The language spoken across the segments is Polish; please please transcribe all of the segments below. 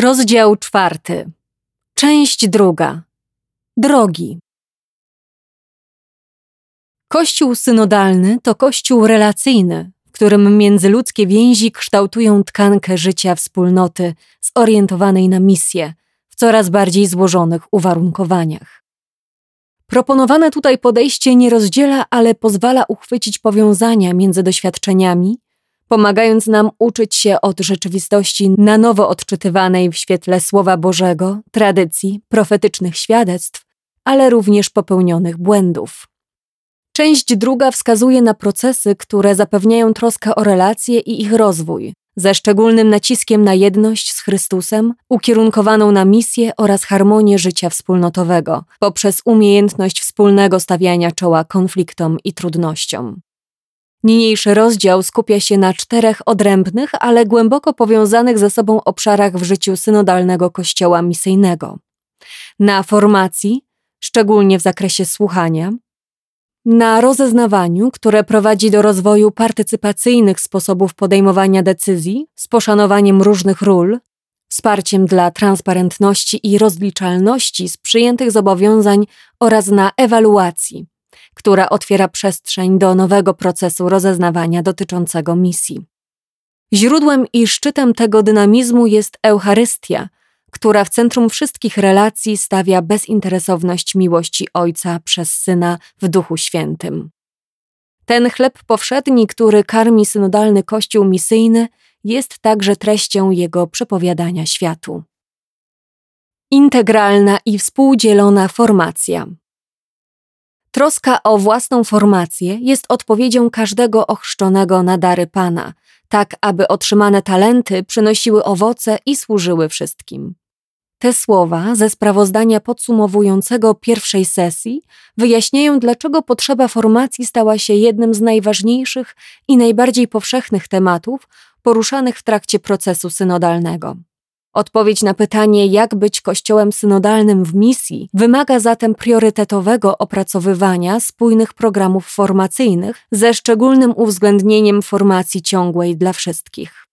Rozdział czwarty. Część druga. Drogi. Kościół synodalny to kościół relacyjny, w którym międzyludzkie więzi kształtują tkankę życia wspólnoty zorientowanej na misję w coraz bardziej złożonych uwarunkowaniach. Proponowane tutaj podejście nie rozdziela, ale pozwala uchwycić powiązania między doświadczeniami pomagając nam uczyć się od rzeczywistości na nowo odczytywanej w świetle Słowa Bożego, tradycji, profetycznych świadectw, ale również popełnionych błędów. Część druga wskazuje na procesy, które zapewniają troskę o relacje i ich rozwój, ze szczególnym naciskiem na jedność z Chrystusem, ukierunkowaną na misję oraz harmonię życia wspólnotowego, poprzez umiejętność wspólnego stawiania czoła konfliktom i trudnościom. Niniejszy rozdział skupia się na czterech odrębnych, ale głęboko powiązanych ze sobą obszarach w życiu synodalnego kościoła misyjnego. Na formacji, szczególnie w zakresie słuchania, na rozeznawaniu, które prowadzi do rozwoju partycypacyjnych sposobów podejmowania decyzji z poszanowaniem różnych ról, wsparciem dla transparentności i rozliczalności z przyjętych zobowiązań oraz na ewaluacji która otwiera przestrzeń do nowego procesu rozeznawania dotyczącego misji. Źródłem i szczytem tego dynamizmu jest Eucharystia, która w centrum wszystkich relacji stawia bezinteresowność miłości Ojca przez Syna w Duchu Świętym. Ten chleb powszedni, który karmi synodalny Kościół misyjny, jest także treścią jego przepowiadania światu. Integralna i współdzielona formacja. Troska o własną formację jest odpowiedzią każdego ochrzczonego na dary Pana, tak aby otrzymane talenty przynosiły owoce i służyły wszystkim. Te słowa ze sprawozdania podsumowującego pierwszej sesji wyjaśniają, dlaczego potrzeba formacji stała się jednym z najważniejszych i najbardziej powszechnych tematów poruszanych w trakcie procesu synodalnego. Odpowiedź na pytanie, jak być kościołem synodalnym w misji, wymaga zatem priorytetowego opracowywania spójnych programów formacyjnych ze szczególnym uwzględnieniem formacji ciągłej dla wszystkich.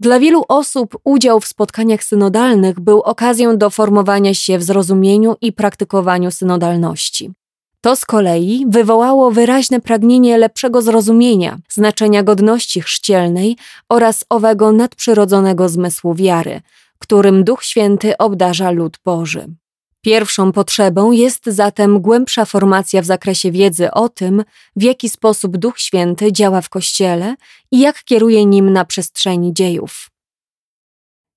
Dla wielu osób udział w spotkaniach synodalnych był okazją do formowania się w zrozumieniu i praktykowaniu synodalności. To z kolei wywołało wyraźne pragnienie lepszego zrozumienia znaczenia godności chrzcielnej oraz owego nadprzyrodzonego zmysłu wiary, którym Duch Święty obdarza lud Boży. Pierwszą potrzebą jest zatem głębsza formacja w zakresie wiedzy o tym, w jaki sposób Duch Święty działa w Kościele i jak kieruje nim na przestrzeni dziejów.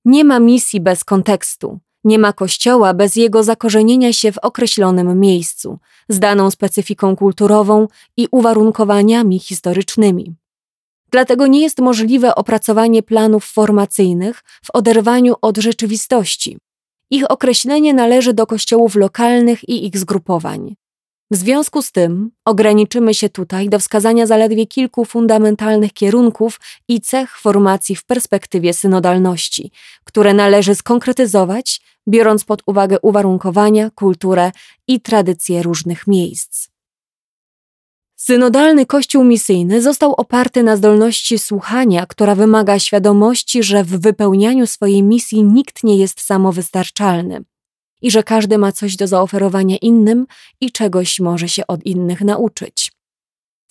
Nie ma misji bez kontekstu, nie ma kościoła bez jego zakorzenienia się w określonym miejscu, z daną specyfiką kulturową i uwarunkowaniami historycznymi. Dlatego nie jest możliwe opracowanie planów formacyjnych w oderwaniu od rzeczywistości. Ich określenie należy do kościołów lokalnych i ich zgrupowań. W związku z tym ograniczymy się tutaj do wskazania zaledwie kilku fundamentalnych kierunków i cech formacji w perspektywie synodalności, które należy skonkretyzować, biorąc pod uwagę uwarunkowania, kulturę i tradycje różnych miejsc. Synodalny Kościół misyjny został oparty na zdolności słuchania, która wymaga świadomości, że w wypełnianiu swojej misji nikt nie jest samowystarczalny i że każdy ma coś do zaoferowania innym i czegoś może się od innych nauczyć.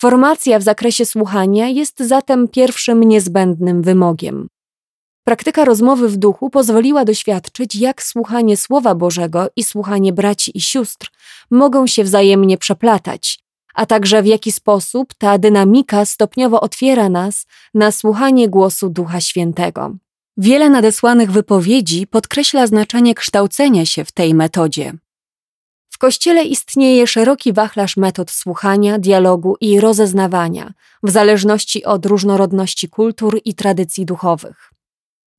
Formacja w zakresie słuchania jest zatem pierwszym niezbędnym wymogiem. Praktyka rozmowy w duchu pozwoliła doświadczyć, jak słuchanie Słowa Bożego i słuchanie braci i sióstr mogą się wzajemnie przeplatać, a także w jaki sposób ta dynamika stopniowo otwiera nas na słuchanie głosu Ducha Świętego. Wiele nadesłanych wypowiedzi podkreśla znaczenie kształcenia się w tej metodzie. W Kościele istnieje szeroki wachlarz metod słuchania, dialogu i rozeznawania, w zależności od różnorodności kultur i tradycji duchowych.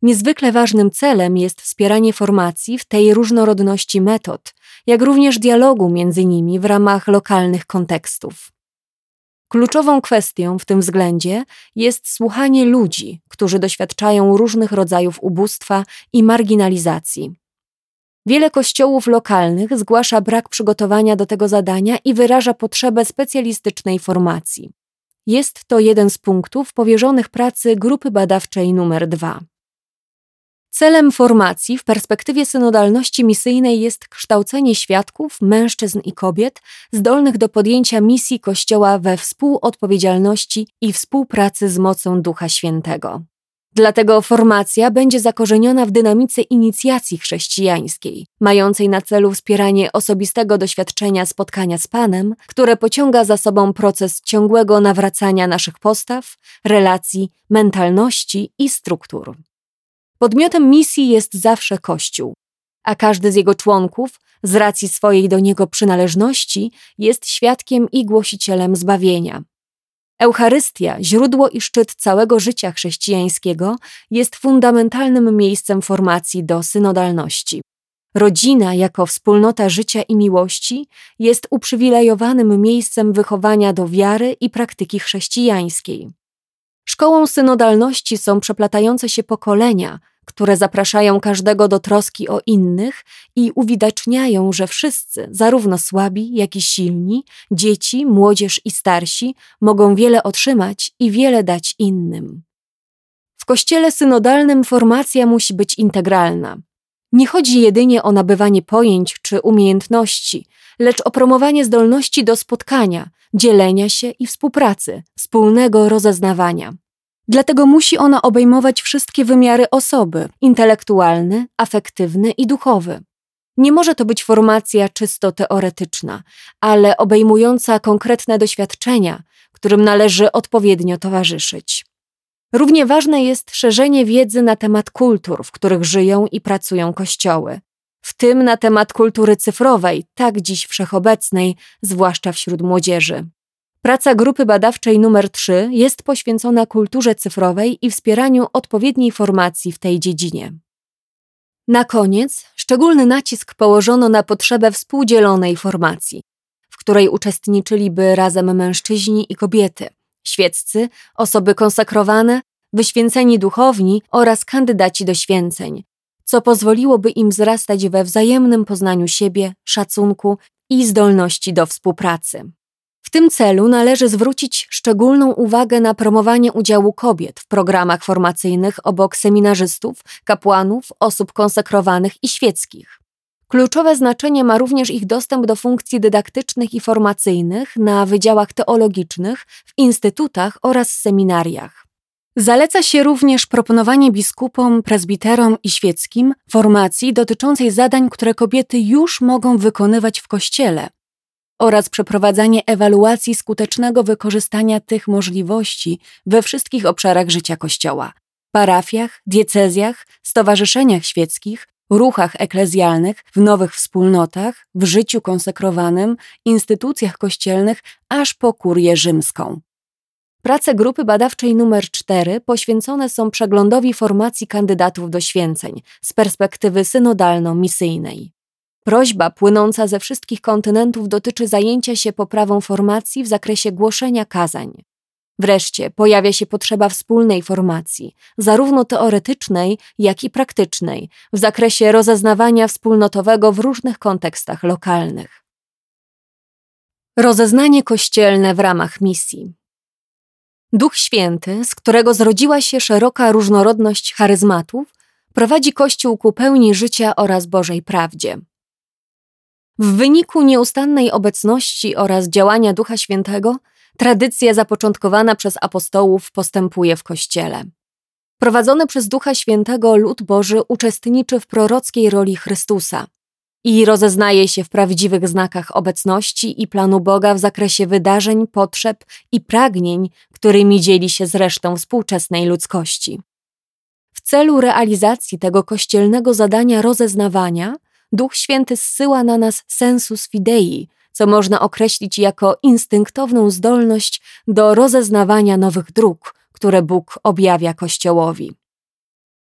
Niezwykle ważnym celem jest wspieranie formacji w tej różnorodności metod, jak również dialogu między nimi w ramach lokalnych kontekstów. Kluczową kwestią w tym względzie jest słuchanie ludzi, którzy doświadczają różnych rodzajów ubóstwa i marginalizacji. Wiele kościołów lokalnych zgłasza brak przygotowania do tego zadania i wyraża potrzebę specjalistycznej formacji. Jest to jeden z punktów powierzonych pracy grupy badawczej numer 2. Celem formacji w perspektywie synodalności misyjnej jest kształcenie świadków, mężczyzn i kobiet zdolnych do podjęcia misji Kościoła we współodpowiedzialności i współpracy z mocą Ducha Świętego. Dlatego formacja będzie zakorzeniona w dynamice inicjacji chrześcijańskiej, mającej na celu wspieranie osobistego doświadczenia spotkania z Panem, które pociąga za sobą proces ciągłego nawracania naszych postaw, relacji, mentalności i struktur. Podmiotem misji jest zawsze Kościół, a każdy z jego członków, z racji swojej do niego przynależności, jest świadkiem i głosicielem zbawienia. Eucharystia, źródło i szczyt całego życia chrześcijańskiego, jest fundamentalnym miejscem formacji do synodalności. Rodzina, jako wspólnota życia i miłości, jest uprzywilejowanym miejscem wychowania do wiary i praktyki chrześcijańskiej. Szkołą synodalności są przeplatające się pokolenia, które zapraszają każdego do troski o innych i uwidaczniają, że wszyscy, zarówno słabi, jak i silni, dzieci, młodzież i starsi, mogą wiele otrzymać i wiele dać innym. W kościele synodalnym formacja musi być integralna. Nie chodzi jedynie o nabywanie pojęć czy umiejętności, lecz o promowanie zdolności do spotkania, dzielenia się i współpracy, wspólnego rozeznawania. Dlatego musi ona obejmować wszystkie wymiary osoby intelektualny, afektywny i duchowy. Nie może to być formacja czysto teoretyczna, ale obejmująca konkretne doświadczenia, którym należy odpowiednio towarzyszyć. Równie ważne jest szerzenie wiedzy na temat kultur, w których żyją i pracują kościoły, w tym na temat kultury cyfrowej, tak dziś wszechobecnej, zwłaszcza wśród młodzieży. Praca grupy badawczej numer 3 jest poświęcona kulturze cyfrowej i wspieraniu odpowiedniej formacji w tej dziedzinie. Na koniec szczególny nacisk położono na potrzebę współdzielonej formacji, w której uczestniczyliby razem mężczyźni i kobiety, świeccy, osoby konsekrowane, wyświęceni duchowni oraz kandydaci do święceń, co pozwoliłoby im wzrastać we wzajemnym poznaniu siebie, szacunku i zdolności do współpracy. W tym celu należy zwrócić szczególną uwagę na promowanie udziału kobiet w programach formacyjnych obok seminarzystów, kapłanów, osób konsekrowanych i świeckich. Kluczowe znaczenie ma również ich dostęp do funkcji dydaktycznych i formacyjnych na wydziałach teologicznych, w instytutach oraz seminariach. Zaleca się również proponowanie biskupom, prezbiterom i świeckim formacji dotyczącej zadań, które kobiety już mogą wykonywać w kościele, oraz przeprowadzanie ewaluacji skutecznego wykorzystania tych możliwości we wszystkich obszarach życia Kościoła parafiach, diecezjach, stowarzyszeniach świeckich, ruchach eklezjalnych, w nowych wspólnotach, w życiu konsekrowanym, instytucjach kościelnych, aż po kurię rzymską. Prace grupy badawczej numer 4 poświęcone są przeglądowi formacji kandydatów do święceń z perspektywy synodalno-misyjnej. Prośba płynąca ze wszystkich kontynentów dotyczy zajęcia się poprawą formacji w zakresie głoszenia kazań. Wreszcie pojawia się potrzeba wspólnej formacji, zarówno teoretycznej, jak i praktycznej, w zakresie rozeznawania wspólnotowego w różnych kontekstach lokalnych. Rozeznanie kościelne w ramach misji. Duch Święty, z którego zrodziła się szeroka różnorodność charyzmatów, prowadzi Kościół ku pełni życia oraz Bożej prawdzie. W wyniku nieustannej obecności oraz działania Ducha Świętego, tradycja zapoczątkowana przez apostołów postępuje w Kościele. Prowadzony przez Ducha Świętego lud Boży uczestniczy w prorockiej roli Chrystusa i rozeznaje się w prawdziwych znakach obecności i planu Boga w zakresie wydarzeń, potrzeb i pragnień, którymi dzieli się z resztą współczesnej ludzkości. W celu realizacji tego kościelnego zadania rozeznawania Duch Święty zsyła na nas sensus fidei, co można określić jako instynktowną zdolność do rozeznawania nowych dróg, które Bóg objawia Kościołowi.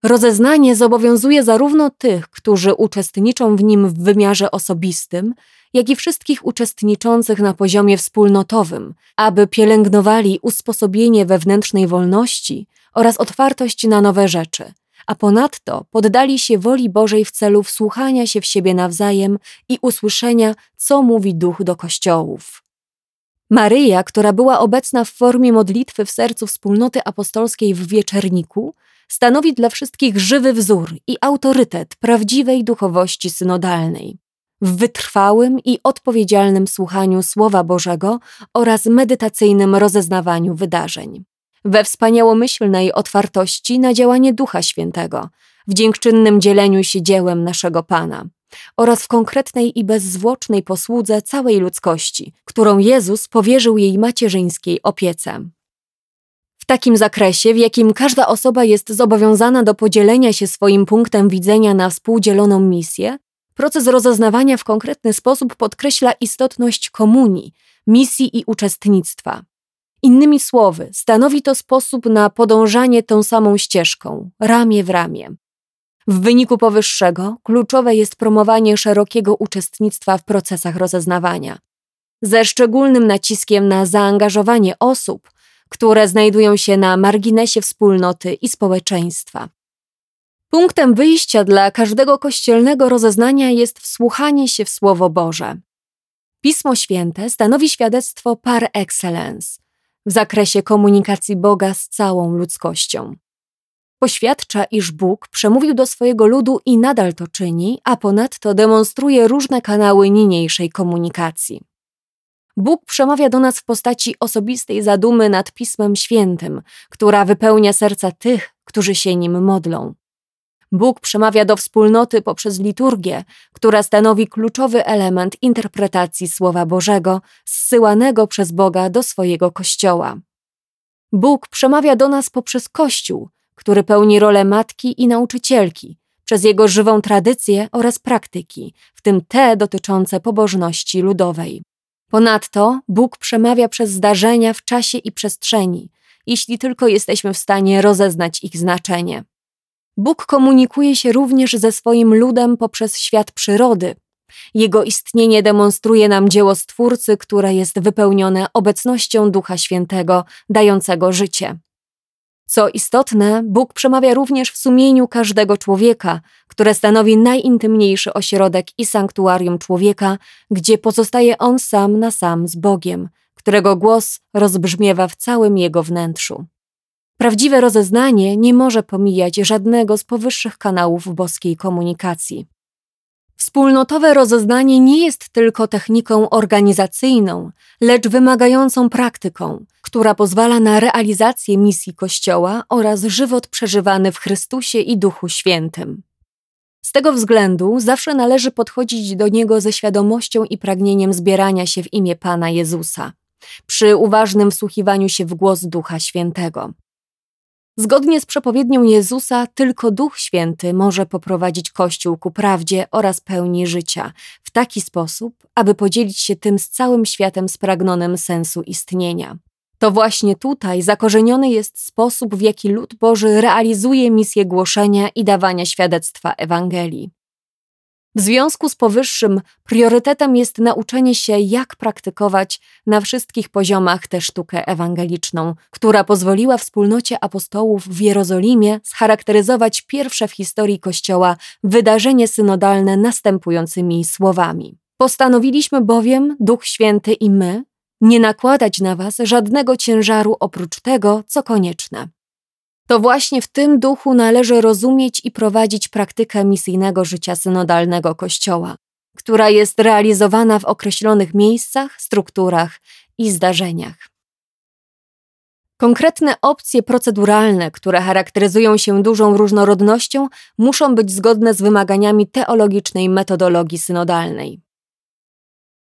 Rozeznanie zobowiązuje zarówno tych, którzy uczestniczą w nim w wymiarze osobistym, jak i wszystkich uczestniczących na poziomie wspólnotowym, aby pielęgnowali usposobienie wewnętrznej wolności oraz otwartość na nowe rzeczy, a ponadto poddali się woli Bożej w celu wsłuchania się w siebie nawzajem i usłyszenia, co mówi Duch do kościołów. Maryja, która była obecna w formie modlitwy w sercu wspólnoty apostolskiej w wieczerniku, stanowi dla wszystkich żywy wzór i autorytet prawdziwej duchowości synodalnej. W wytrwałym i odpowiedzialnym słuchaniu Słowa Bożego oraz medytacyjnym rozeznawaniu wydarzeń. We wspaniałomyślnej otwartości na działanie Ducha Świętego, w dziękczynnym dzieleniu się dziełem naszego Pana oraz w konkretnej i bezzwłocznej posłudze całej ludzkości, którą Jezus powierzył jej macierzyńskiej opiece. W takim zakresie, w jakim każda osoba jest zobowiązana do podzielenia się swoim punktem widzenia na współdzieloną misję, proces rozeznawania w konkretny sposób podkreśla istotność komunii, misji i uczestnictwa. Innymi słowy, stanowi to sposób na podążanie tą samą ścieżką, ramię w ramię. W wyniku powyższego kluczowe jest promowanie szerokiego uczestnictwa w procesach rozeznawania, ze szczególnym naciskiem na zaangażowanie osób, które znajdują się na marginesie wspólnoty i społeczeństwa. Punktem wyjścia dla każdego kościelnego rozeznania jest wsłuchanie się w Słowo Boże. Pismo Święte stanowi świadectwo par excellence w zakresie komunikacji Boga z całą ludzkością. Poświadcza, iż Bóg przemówił do swojego ludu i nadal to czyni, a ponadto demonstruje różne kanały niniejszej komunikacji. Bóg przemawia do nas w postaci osobistej zadumy nad Pismem Świętym, która wypełnia serca tych, którzy się nim modlą. Bóg przemawia do wspólnoty poprzez liturgię, która stanowi kluczowy element interpretacji Słowa Bożego, zsyłanego przez Boga do swojego Kościoła. Bóg przemawia do nas poprzez Kościół, który pełni rolę matki i nauczycielki, przez jego żywą tradycję oraz praktyki, w tym te dotyczące pobożności ludowej. Ponadto Bóg przemawia przez zdarzenia w czasie i przestrzeni, jeśli tylko jesteśmy w stanie rozeznać ich znaczenie. Bóg komunikuje się również ze swoim ludem poprzez świat przyrody. Jego istnienie demonstruje nam dzieło Stwórcy, które jest wypełnione obecnością Ducha Świętego, dającego życie. Co istotne, Bóg przemawia również w sumieniu każdego człowieka, które stanowi najintymniejszy ośrodek i sanktuarium człowieka, gdzie pozostaje on sam na sam z Bogiem, którego głos rozbrzmiewa w całym jego wnętrzu. Prawdziwe rozeznanie nie może pomijać żadnego z powyższych kanałów boskiej komunikacji. Wspólnotowe rozeznanie nie jest tylko techniką organizacyjną, lecz wymagającą praktyką, która pozwala na realizację misji Kościoła oraz żywot przeżywany w Chrystusie i Duchu Świętym. Z tego względu zawsze należy podchodzić do niego ze świadomością i pragnieniem zbierania się w imię Pana Jezusa, przy uważnym wsłuchiwaniu się w głos Ducha Świętego. Zgodnie z przepowiednią Jezusa, tylko Duch Święty może poprowadzić Kościół ku prawdzie oraz pełni życia w taki sposób, aby podzielić się tym z całym światem spragnionym sensu istnienia. To właśnie tutaj zakorzeniony jest sposób, w jaki lud Boży realizuje misję głoszenia i dawania świadectwa Ewangelii. W związku z powyższym priorytetem jest nauczenie się, jak praktykować na wszystkich poziomach tę sztukę ewangeliczną, która pozwoliła wspólnocie apostołów w Jerozolimie scharakteryzować pierwsze w historii Kościoła wydarzenie synodalne następującymi słowami. Postanowiliśmy bowiem, Duch Święty i my, nie nakładać na was żadnego ciężaru oprócz tego, co konieczne. To właśnie w tym duchu należy rozumieć i prowadzić praktykę misyjnego życia synodalnego Kościoła, która jest realizowana w określonych miejscach, strukturach i zdarzeniach. Konkretne opcje proceduralne, które charakteryzują się dużą różnorodnością, muszą być zgodne z wymaganiami teologicznej metodologii synodalnej.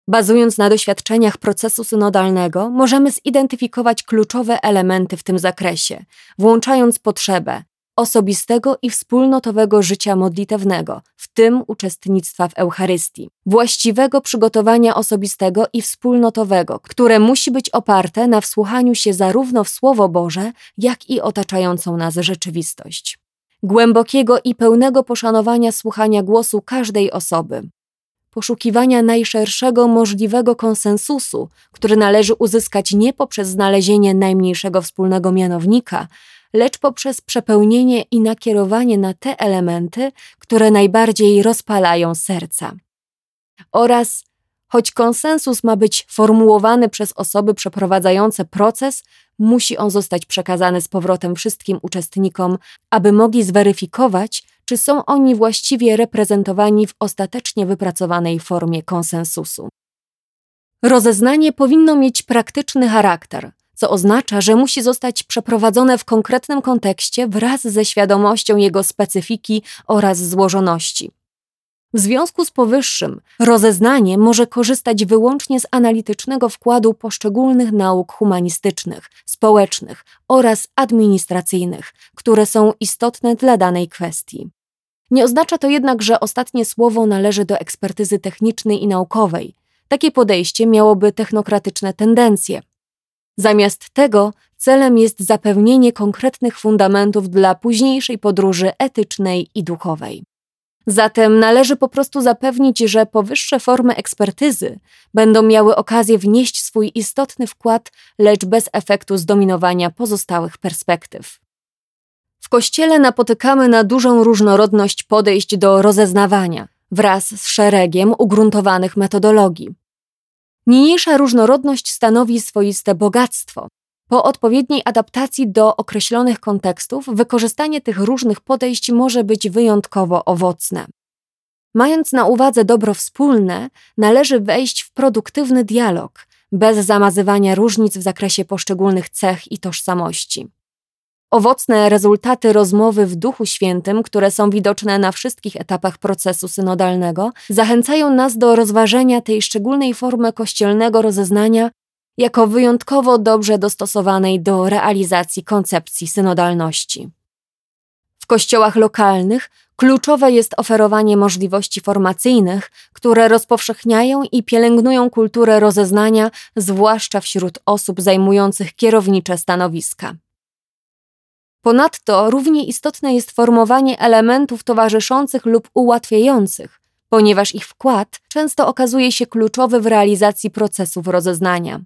Bazując na doświadczeniach procesu synodalnego, możemy zidentyfikować kluczowe elementy w tym zakresie, włączając potrzebę osobistego i wspólnotowego życia modlitewnego, w tym uczestnictwa w Eucharystii, właściwego przygotowania osobistego i wspólnotowego, które musi być oparte na wsłuchaniu się zarówno w Słowo Boże, jak i otaczającą nas rzeczywistość. Głębokiego i pełnego poszanowania słuchania głosu każdej osoby, poszukiwania najszerszego możliwego konsensusu, który należy uzyskać nie poprzez znalezienie najmniejszego wspólnego mianownika, lecz poprzez przepełnienie i nakierowanie na te elementy, które najbardziej rozpalają serca. Oraz Choć konsensus ma być formułowany przez osoby przeprowadzające proces, musi on zostać przekazany z powrotem wszystkim uczestnikom, aby mogli zweryfikować, czy są oni właściwie reprezentowani w ostatecznie wypracowanej formie konsensusu. Rozeznanie powinno mieć praktyczny charakter, co oznacza, że musi zostać przeprowadzone w konkretnym kontekście wraz ze świadomością jego specyfiki oraz złożoności. W związku z powyższym, rozeznanie może korzystać wyłącznie z analitycznego wkładu poszczególnych nauk humanistycznych, społecznych oraz administracyjnych, które są istotne dla danej kwestii. Nie oznacza to jednak, że ostatnie słowo należy do ekspertyzy technicznej i naukowej. Takie podejście miałoby technokratyczne tendencje. Zamiast tego celem jest zapewnienie konkretnych fundamentów dla późniejszej podróży etycznej i duchowej. Zatem należy po prostu zapewnić, że powyższe formy ekspertyzy będą miały okazję wnieść swój istotny wkład, lecz bez efektu zdominowania pozostałych perspektyw. W Kościele napotykamy na dużą różnorodność podejść do rozeznawania wraz z szeregiem ugruntowanych metodologii. Niniejsza różnorodność stanowi swoiste bogactwo, po odpowiedniej adaptacji do określonych kontekstów, wykorzystanie tych różnych podejść może być wyjątkowo owocne. Mając na uwadze dobro wspólne, należy wejść w produktywny dialog, bez zamazywania różnic w zakresie poszczególnych cech i tożsamości. Owocne rezultaty rozmowy w Duchu Świętym, które są widoczne na wszystkich etapach procesu synodalnego, zachęcają nas do rozważenia tej szczególnej formy kościelnego rozeznania jako wyjątkowo dobrze dostosowanej do realizacji koncepcji synodalności. W kościołach lokalnych kluczowe jest oferowanie możliwości formacyjnych, które rozpowszechniają i pielęgnują kulturę rozeznania, zwłaszcza wśród osób zajmujących kierownicze stanowiska. Ponadto równie istotne jest formowanie elementów towarzyszących lub ułatwiających, ponieważ ich wkład często okazuje się kluczowy w realizacji procesów rozeznania.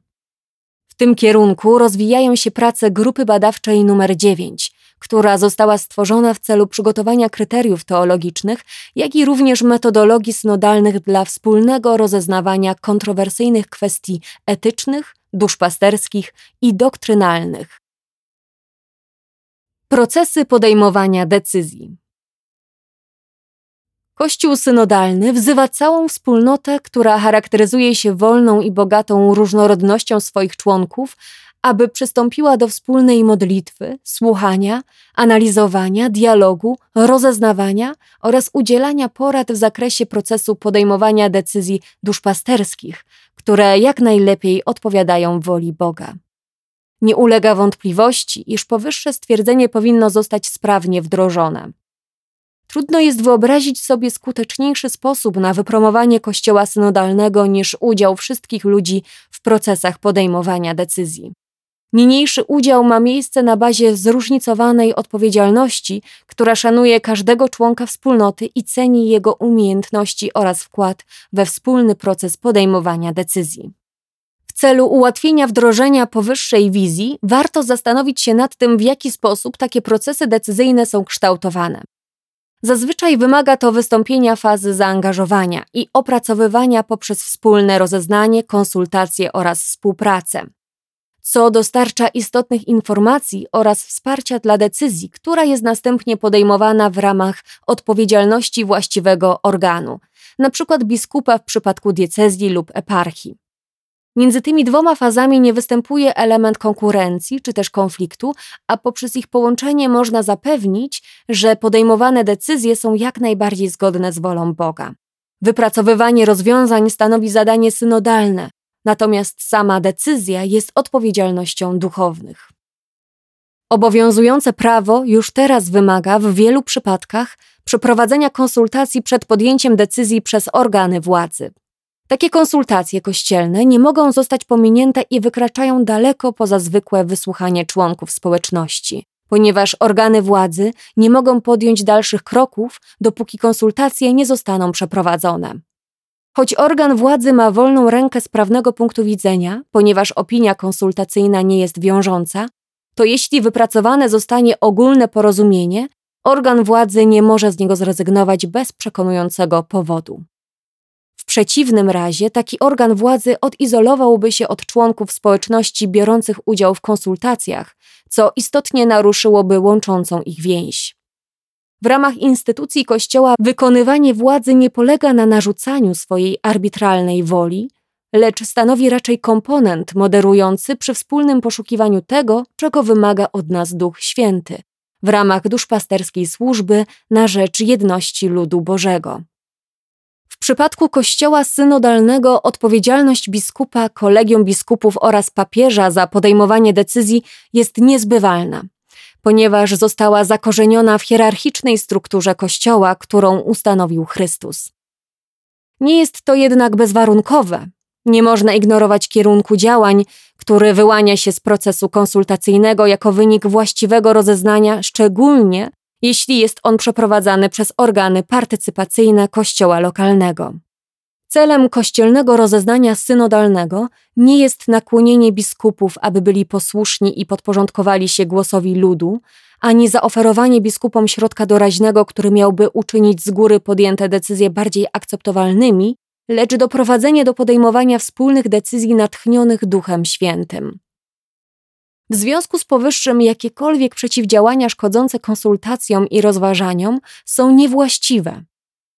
Tym kierunku rozwijają się prace grupy badawczej numer 9, która została stworzona w celu przygotowania kryteriów teologicznych, jak i również metodologii synodalnych dla wspólnego rozeznawania kontrowersyjnych kwestii etycznych, duszpasterskich i doktrynalnych. Procesy podejmowania decyzji. Kościół synodalny wzywa całą wspólnotę, która charakteryzuje się wolną i bogatą różnorodnością swoich członków, aby przystąpiła do wspólnej modlitwy, słuchania, analizowania, dialogu, rozeznawania oraz udzielania porad w zakresie procesu podejmowania decyzji duszpasterskich, które jak najlepiej odpowiadają woli Boga. Nie ulega wątpliwości, iż powyższe stwierdzenie powinno zostać sprawnie wdrożone. Trudno jest wyobrazić sobie skuteczniejszy sposób na wypromowanie Kościoła synodalnego niż udział wszystkich ludzi w procesach podejmowania decyzji. Niniejszy udział ma miejsce na bazie zróżnicowanej odpowiedzialności, która szanuje każdego członka wspólnoty i ceni jego umiejętności oraz wkład we wspólny proces podejmowania decyzji. W celu ułatwienia wdrożenia powyższej wizji, warto zastanowić się nad tym, w jaki sposób takie procesy decyzyjne są kształtowane. Zazwyczaj wymaga to wystąpienia fazy zaangażowania i opracowywania poprzez wspólne rozeznanie, konsultacje oraz współpracę, co dostarcza istotnych informacji oraz wsparcia dla decyzji, która jest następnie podejmowana w ramach odpowiedzialności właściwego organu, np. biskupa w przypadku diecezji lub eparchii. Między tymi dwoma fazami nie występuje element konkurencji czy też konfliktu, a poprzez ich połączenie można zapewnić, że podejmowane decyzje są jak najbardziej zgodne z wolą Boga. Wypracowywanie rozwiązań stanowi zadanie synodalne, natomiast sama decyzja jest odpowiedzialnością duchownych. Obowiązujące prawo już teraz wymaga w wielu przypadkach przeprowadzenia konsultacji przed podjęciem decyzji przez organy władzy. Takie konsultacje kościelne nie mogą zostać pominięte i wykraczają daleko poza zwykłe wysłuchanie członków społeczności, ponieważ organy władzy nie mogą podjąć dalszych kroków, dopóki konsultacje nie zostaną przeprowadzone. Choć organ władzy ma wolną rękę z prawnego punktu widzenia, ponieważ opinia konsultacyjna nie jest wiążąca, to jeśli wypracowane zostanie ogólne porozumienie, organ władzy nie może z niego zrezygnować bez przekonującego powodu przeciwnym razie taki organ władzy odizolowałby się od członków społeczności biorących udział w konsultacjach, co istotnie naruszyłoby łączącą ich więź. W ramach instytucji Kościoła wykonywanie władzy nie polega na narzucaniu swojej arbitralnej woli, lecz stanowi raczej komponent moderujący przy wspólnym poszukiwaniu tego, czego wymaga od nas Duch Święty, w ramach duszpasterskiej służby na rzecz jedności ludu Bożego. Przypadku Kościoła synodalnego odpowiedzialność biskupa, kolegium biskupów oraz papieża za podejmowanie decyzji jest niezbywalna, ponieważ została zakorzeniona w hierarchicznej strukturze Kościoła, którą ustanowił Chrystus. Nie jest to jednak bezwarunkowe. Nie można ignorować kierunku działań, który wyłania się z procesu konsultacyjnego jako wynik właściwego rozeznania, szczególnie jeśli jest on przeprowadzany przez organy partycypacyjne kościoła lokalnego. Celem kościelnego rozeznania synodalnego nie jest nakłonienie biskupów, aby byli posłuszni i podporządkowali się głosowi ludu, ani zaoferowanie biskupom środka doraźnego, który miałby uczynić z góry podjęte decyzje bardziej akceptowalnymi, lecz doprowadzenie do podejmowania wspólnych decyzji natchnionych Duchem Świętym. W związku z powyższym jakiekolwiek przeciwdziałania szkodzące konsultacjom i rozważaniom są niewłaściwe.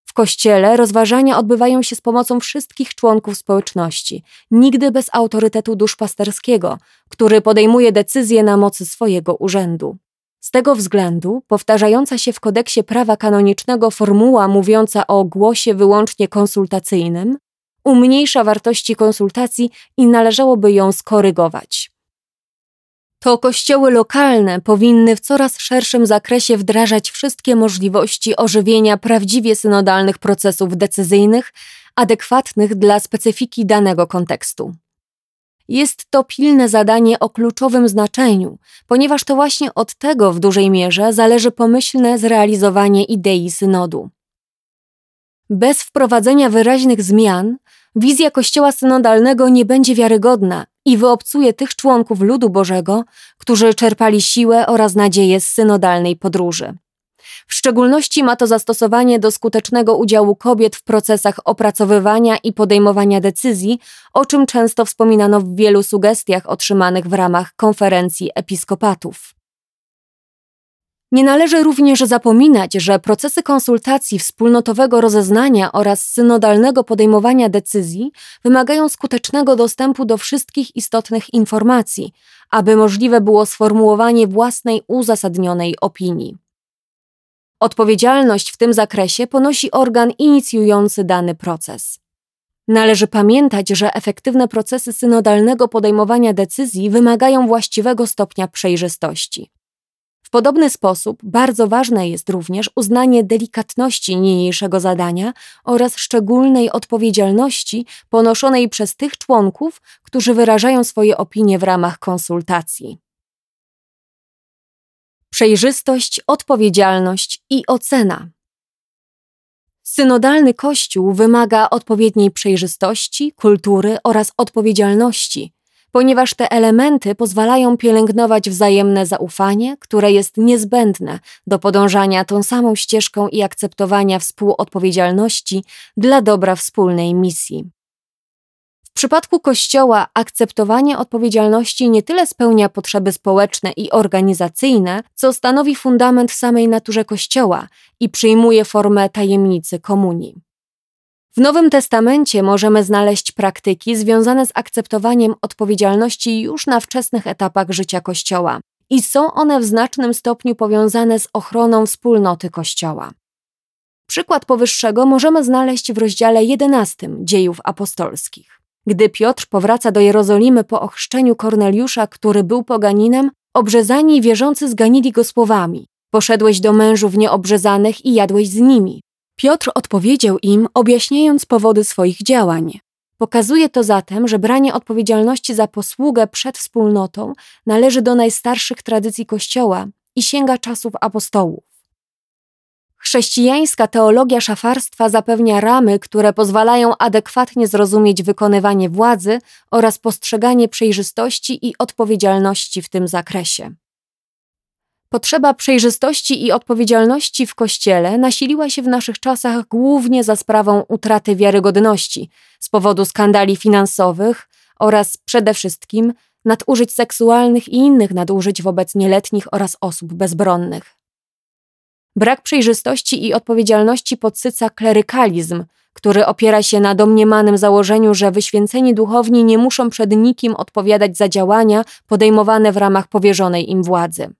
W kościele rozważania odbywają się z pomocą wszystkich członków społeczności, nigdy bez autorytetu duszpasterskiego, który podejmuje decyzje na mocy swojego urzędu. Z tego względu powtarzająca się w kodeksie prawa kanonicznego formuła mówiąca o głosie wyłącznie konsultacyjnym umniejsza wartości konsultacji i należałoby ją skorygować. To kościoły lokalne powinny w coraz szerszym zakresie wdrażać wszystkie możliwości ożywienia prawdziwie synodalnych procesów decyzyjnych, adekwatnych dla specyfiki danego kontekstu. Jest to pilne zadanie o kluczowym znaczeniu, ponieważ to właśnie od tego w dużej mierze zależy pomyślne zrealizowanie idei synodu. Bez wprowadzenia wyraźnych zmian, wizja Kościoła synodalnego nie będzie wiarygodna i wyobcuje tych członków ludu Bożego, którzy czerpali siłę oraz nadzieję z synodalnej podróży. W szczególności ma to zastosowanie do skutecznego udziału kobiet w procesach opracowywania i podejmowania decyzji, o czym często wspominano w wielu sugestiach otrzymanych w ramach konferencji episkopatów. Nie należy również zapominać, że procesy konsultacji, wspólnotowego rozeznania oraz synodalnego podejmowania decyzji wymagają skutecznego dostępu do wszystkich istotnych informacji, aby możliwe było sformułowanie własnej uzasadnionej opinii. Odpowiedzialność w tym zakresie ponosi organ inicjujący dany proces. Należy pamiętać, że efektywne procesy synodalnego podejmowania decyzji wymagają właściwego stopnia przejrzystości. W podobny sposób bardzo ważne jest również uznanie delikatności niniejszego zadania oraz szczególnej odpowiedzialności ponoszonej przez tych członków, którzy wyrażają swoje opinie w ramach konsultacji. Przejrzystość, odpowiedzialność i ocena. Synodalny Kościół wymaga odpowiedniej przejrzystości, kultury oraz odpowiedzialności, ponieważ te elementy pozwalają pielęgnować wzajemne zaufanie, które jest niezbędne do podążania tą samą ścieżką i akceptowania współodpowiedzialności dla dobra wspólnej misji. W przypadku Kościoła akceptowanie odpowiedzialności nie tyle spełnia potrzeby społeczne i organizacyjne, co stanowi fundament samej naturze Kościoła i przyjmuje formę tajemnicy komunii. W Nowym Testamencie możemy znaleźć praktyki związane z akceptowaniem odpowiedzialności już na wczesnych etapach życia Kościoła i są one w znacznym stopniu powiązane z ochroną wspólnoty Kościoła. Przykład powyższego możemy znaleźć w rozdziale 11 Dziejów Apostolskich. Gdy Piotr powraca do Jerozolimy po ochrzczeniu Korneliusza, który był poganinem, obrzezani wierzący zganili go słowami: Poszedłeś do mężów nieobrzezanych i jadłeś z nimi. Piotr odpowiedział im, objaśniając powody swoich działań. Pokazuje to zatem, że branie odpowiedzialności za posługę przed wspólnotą należy do najstarszych tradycji Kościoła i sięga czasów apostołów. Chrześcijańska teologia szafarstwa zapewnia ramy, które pozwalają adekwatnie zrozumieć wykonywanie władzy oraz postrzeganie przejrzystości i odpowiedzialności w tym zakresie. Potrzeba przejrzystości i odpowiedzialności w Kościele nasiliła się w naszych czasach głównie za sprawą utraty wiarygodności z powodu skandali finansowych oraz przede wszystkim nadużyć seksualnych i innych nadużyć wobec nieletnich oraz osób bezbronnych. Brak przejrzystości i odpowiedzialności podsyca klerykalizm, który opiera się na domniemanym założeniu, że wyświęceni duchowni nie muszą przed nikim odpowiadać za działania podejmowane w ramach powierzonej im władzy.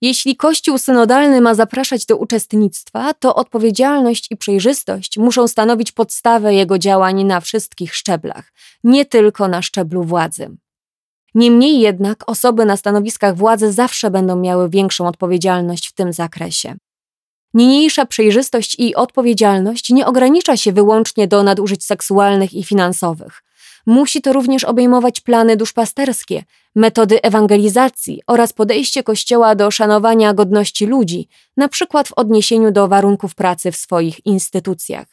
Jeśli Kościół synodalny ma zapraszać do uczestnictwa, to odpowiedzialność i przejrzystość muszą stanowić podstawę jego działań na wszystkich szczeblach, nie tylko na szczeblu władzy. Niemniej jednak osoby na stanowiskach władzy zawsze będą miały większą odpowiedzialność w tym zakresie. Niniejsza przejrzystość i odpowiedzialność nie ogranicza się wyłącznie do nadużyć seksualnych i finansowych. Musi to również obejmować plany duszpasterskie, metody ewangelizacji oraz podejście Kościoła do szanowania godności ludzi, na przykład w odniesieniu do warunków pracy w swoich instytucjach.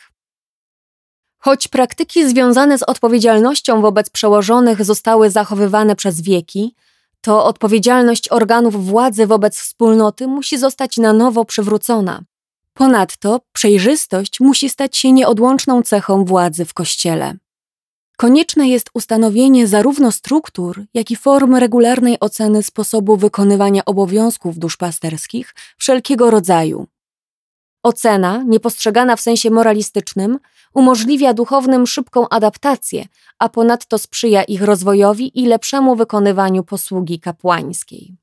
Choć praktyki związane z odpowiedzialnością wobec przełożonych zostały zachowywane przez wieki, to odpowiedzialność organów władzy wobec wspólnoty musi zostać na nowo przywrócona. Ponadto przejrzystość musi stać się nieodłączną cechą władzy w Kościele. Konieczne jest ustanowienie zarówno struktur, jak i form regularnej oceny sposobu wykonywania obowiązków duszpasterskich wszelkiego rodzaju. Ocena, niepostrzegana w sensie moralistycznym, umożliwia duchownym szybką adaptację, a ponadto sprzyja ich rozwojowi i lepszemu wykonywaniu posługi kapłańskiej.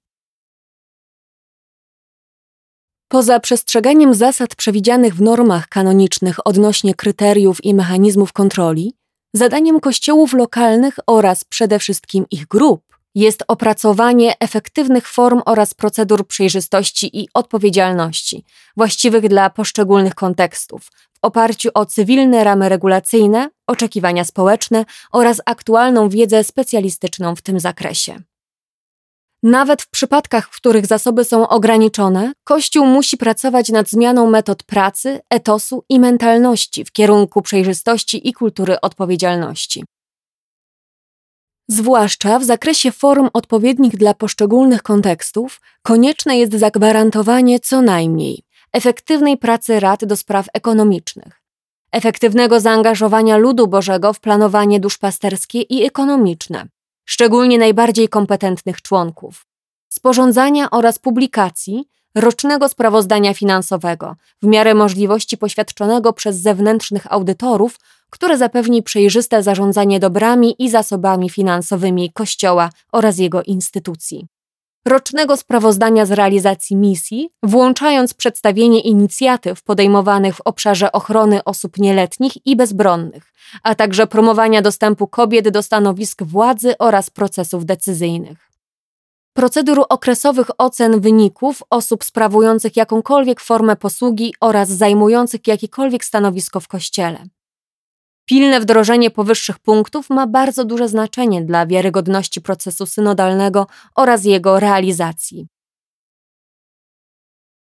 Poza przestrzeganiem zasad przewidzianych w normach kanonicznych odnośnie kryteriów i mechanizmów kontroli, zadaniem kościołów lokalnych oraz przede wszystkim ich grup jest opracowanie efektywnych form oraz procedur przejrzystości i odpowiedzialności, właściwych dla poszczególnych kontekstów, w oparciu o cywilne ramy regulacyjne, oczekiwania społeczne oraz aktualną wiedzę specjalistyczną w tym zakresie. Nawet w przypadkach, w których zasoby są ograniczone, Kościół musi pracować nad zmianą metod pracy, etosu i mentalności w kierunku przejrzystości i kultury odpowiedzialności. Zwłaszcza w zakresie form odpowiednich dla poszczególnych kontekstów, konieczne jest zagwarantowanie co najmniej efektywnej pracy rad do spraw ekonomicznych, efektywnego zaangażowania ludu Bożego w planowanie duszpasterskie i ekonomiczne, szczególnie najbardziej kompetentnych członków, sporządzania oraz publikacji rocznego sprawozdania finansowego, w miarę możliwości poświadczonego przez zewnętrznych audytorów, które zapewni przejrzyste zarządzanie dobrami i zasobami finansowymi Kościoła oraz jego instytucji. Rocznego sprawozdania z realizacji misji, włączając przedstawienie inicjatyw podejmowanych w obszarze ochrony osób nieletnich i bezbronnych, a także promowania dostępu kobiet do stanowisk władzy oraz procesów decyzyjnych procedur okresowych ocen wyników osób sprawujących jakąkolwiek formę posługi oraz zajmujących jakiekolwiek stanowisko w Kościele. Pilne wdrożenie powyższych punktów ma bardzo duże znaczenie dla wiarygodności procesu synodalnego oraz jego realizacji.